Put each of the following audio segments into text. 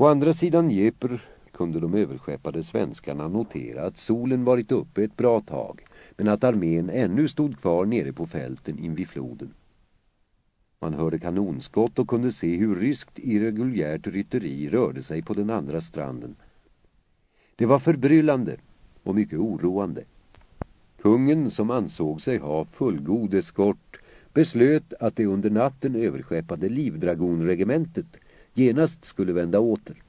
Å andra sidan Dnepr kunde de överskeppade svenskarna notera att solen varit uppe ett bra tag men att armén ännu stod kvar nere på fälten invid floden. Man hörde kanonskott och kunde se hur ryskt irreguljärt rytteri rörde sig på den andra stranden. Det var förbryllande och mycket oroande. Kungen, som ansåg sig ha fullgod eskort, beslöt att det under natten överskeppade livdragonregementet genast skulle vända åter.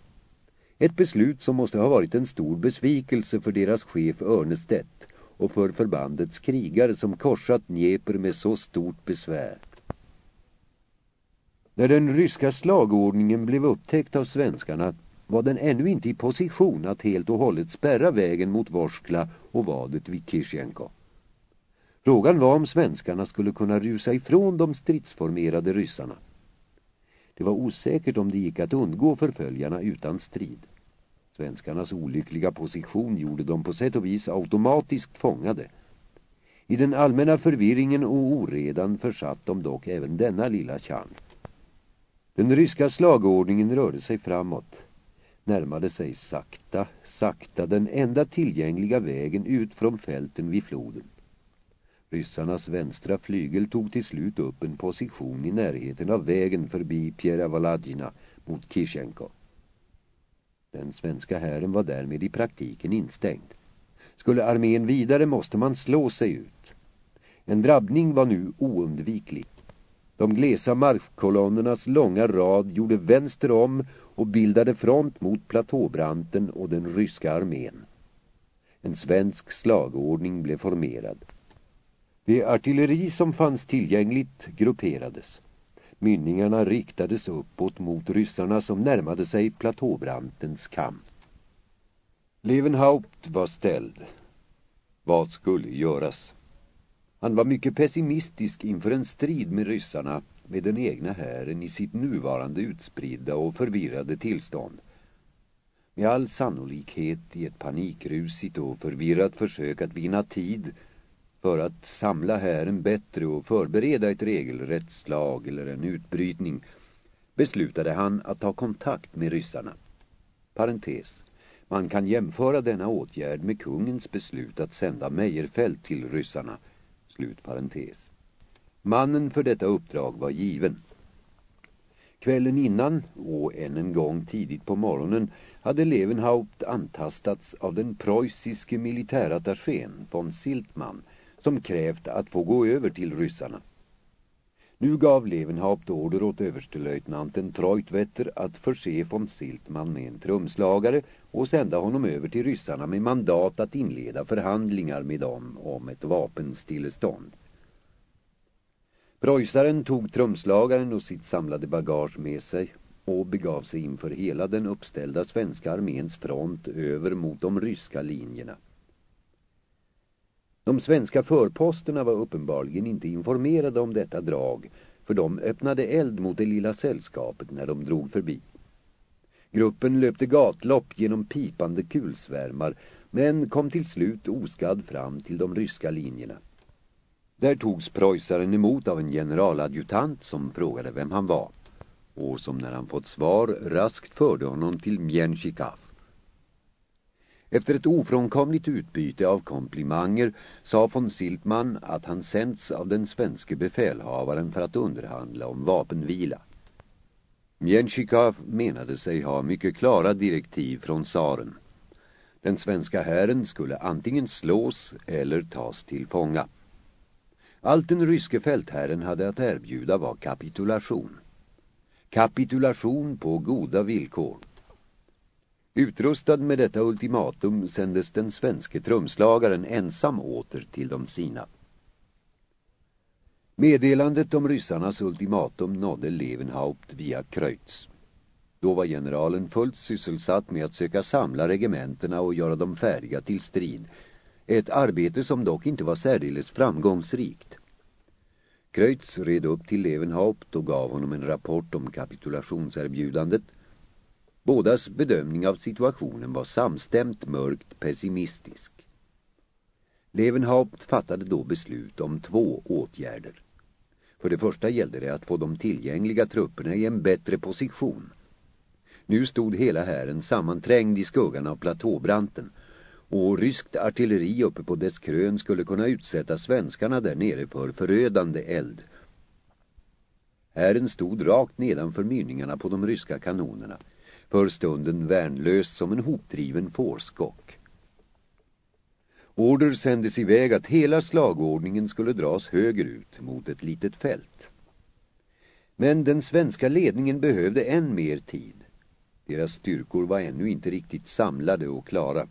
Ett beslut som måste ha varit en stor besvikelse för deras chef Örnestedt och för förbandets krigare som korsat Dnepr med så stort besvär. När den ryska slagordningen blev upptäckt av svenskarna var den ännu inte i position att helt och hållet spärra vägen mot Vorskla och vadet vid Kishenko. Frågan var om svenskarna skulle kunna rusa ifrån de stridsformerade ryssarna. Det var osäkert om det gick att undgå förföljarna utan strid. Svenskarnas olyckliga position gjorde dem på sätt och vis automatiskt fångade. I den allmänna förvirringen och oredan försatt de dock även denna lilla chans. Den ryska slagordningen rörde sig framåt, närmade sig sakta, sakta den enda tillgängliga vägen ut från fälten vid floden. Ryssarnas vänstra flygel tog till slut upp en position i närheten av vägen förbi Pjeravalagina mot Kishenko. Den svenska hären var därmed i praktiken instängd. Skulle armén vidare måste man slå sig ut. En drabbning var nu oundviklig. De glesa marschkolonnernas långa rad gjorde vänster om och bildade front mot platåbranten och den ryska armén. En svensk slagordning blev formerad. Det artilleri som fanns tillgängligt grupperades. Mynningarna riktades uppåt mot ryssarna som närmade sig platåbrantens kam. Levenhaupt var ställd. Vad skulle göras? Han var mycket pessimistisk inför en strid med ryssarna med den egna hären i sitt nuvarande utspridda och förvirrade tillstånd. Med all sannolikhet i ett panikrusigt och förvirrat försök att vinna tid för att samla hären bättre och förbereda ett regelrätt slag eller en utbrytning beslutade han att ta kontakt med ryssarna. Parentes. Man kan jämföra denna åtgärd med kungens beslut att sända Mejerfält till ryssarna. Slut parentes. Mannen för detta uppdrag var given. Kvällen innan och än en gång tidigt på morgonen hade Levenhaupt antastats av den preussiske militärattachén von Siltmann som krävt att få gå över till ryssarna. Nu gav Levenhaupt order åt överstelöjtnanten Treutwetter att förse von Siltman med en trumslagare och sända honom över till ryssarna med mandat att inleda förhandlingar med dem om ett vapenstillestånd. Preussaren tog trumslagaren och sitt samlade bagage med sig och begav sig inför hela den uppställda svenska arméns front över mot de ryska linjerna. De svenska förposterna var uppenbarligen inte informerade om detta drag för de öppnade eld mot det lilla sällskapet när de drog förbi. Gruppen löpte gatlopp genom pipande kulsvärmar men kom till slut oskadd fram till de ryska linjerna. Där togs preussaren emot av en generaladjutant som frågade vem han var och som när han fått svar raskt förde honom till Mjenchikaf. Efter ett ofrånkomligt utbyte av komplimanger sa von Siltman att han sänts av den svenske befälhavaren för att underhandla om vapenvila. Mjenchikov menade sig ha mycket klara direktiv från tsaren. Den svenska hären skulle antingen slås eller tas till fånga. Allt den ryske fältherren hade att erbjuda var kapitulation. Kapitulation på goda villkor. Utrustad med detta ultimatum sändes den svenske trumslagaren ensam åter till de sina. Meddelandet om ryssarnas ultimatum nådde Levenhaupt via Kreutz. Då var generalen fullt sysselsatt med att söka samla regementerna och göra dem färdiga till strid. Ett arbete som dock inte var särdeles framgångsrikt. Kreutz red upp till Levenhaupt och gav honom en rapport om kapitulationserbjudandet- Bådas bedömning av situationen var samstämt mörkt pessimistisk. Levenhaupt fattade då beslut om två åtgärder. För det första gällde det att få de tillgängliga trupperna i en bättre position. Nu stod hela hären sammanträngd i skuggan av platåbranten och ryskt artilleri uppe på dess krön skulle kunna utsätta svenskarna där nere för förödande eld. Hären stod rakt nedanför mynningarna på de ryska kanonerna, för stunden värnlöst som en hopdriven fårskock. Order sändes iväg att hela slagordningen skulle dras högerut mot ett litet fält. Men den svenska ledningen behövde än mer tid. Deras styrkor var ännu inte riktigt samlade och klara.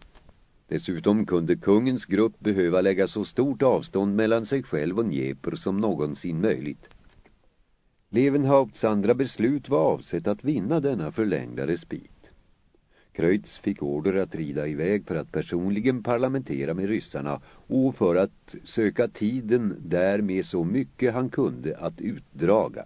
Dessutom kunde kungens grupp behöva lägga så stort avstånd mellan sig själv och Dnepr som någonsin möjligt. Levenhaupts andra beslut var avsett att vinna denna förlängda respit. Kreutz fick order att rida iväg för att personligen parlamentera med ryssarna och för att söka tiden där med så mycket han kunde att utdraga.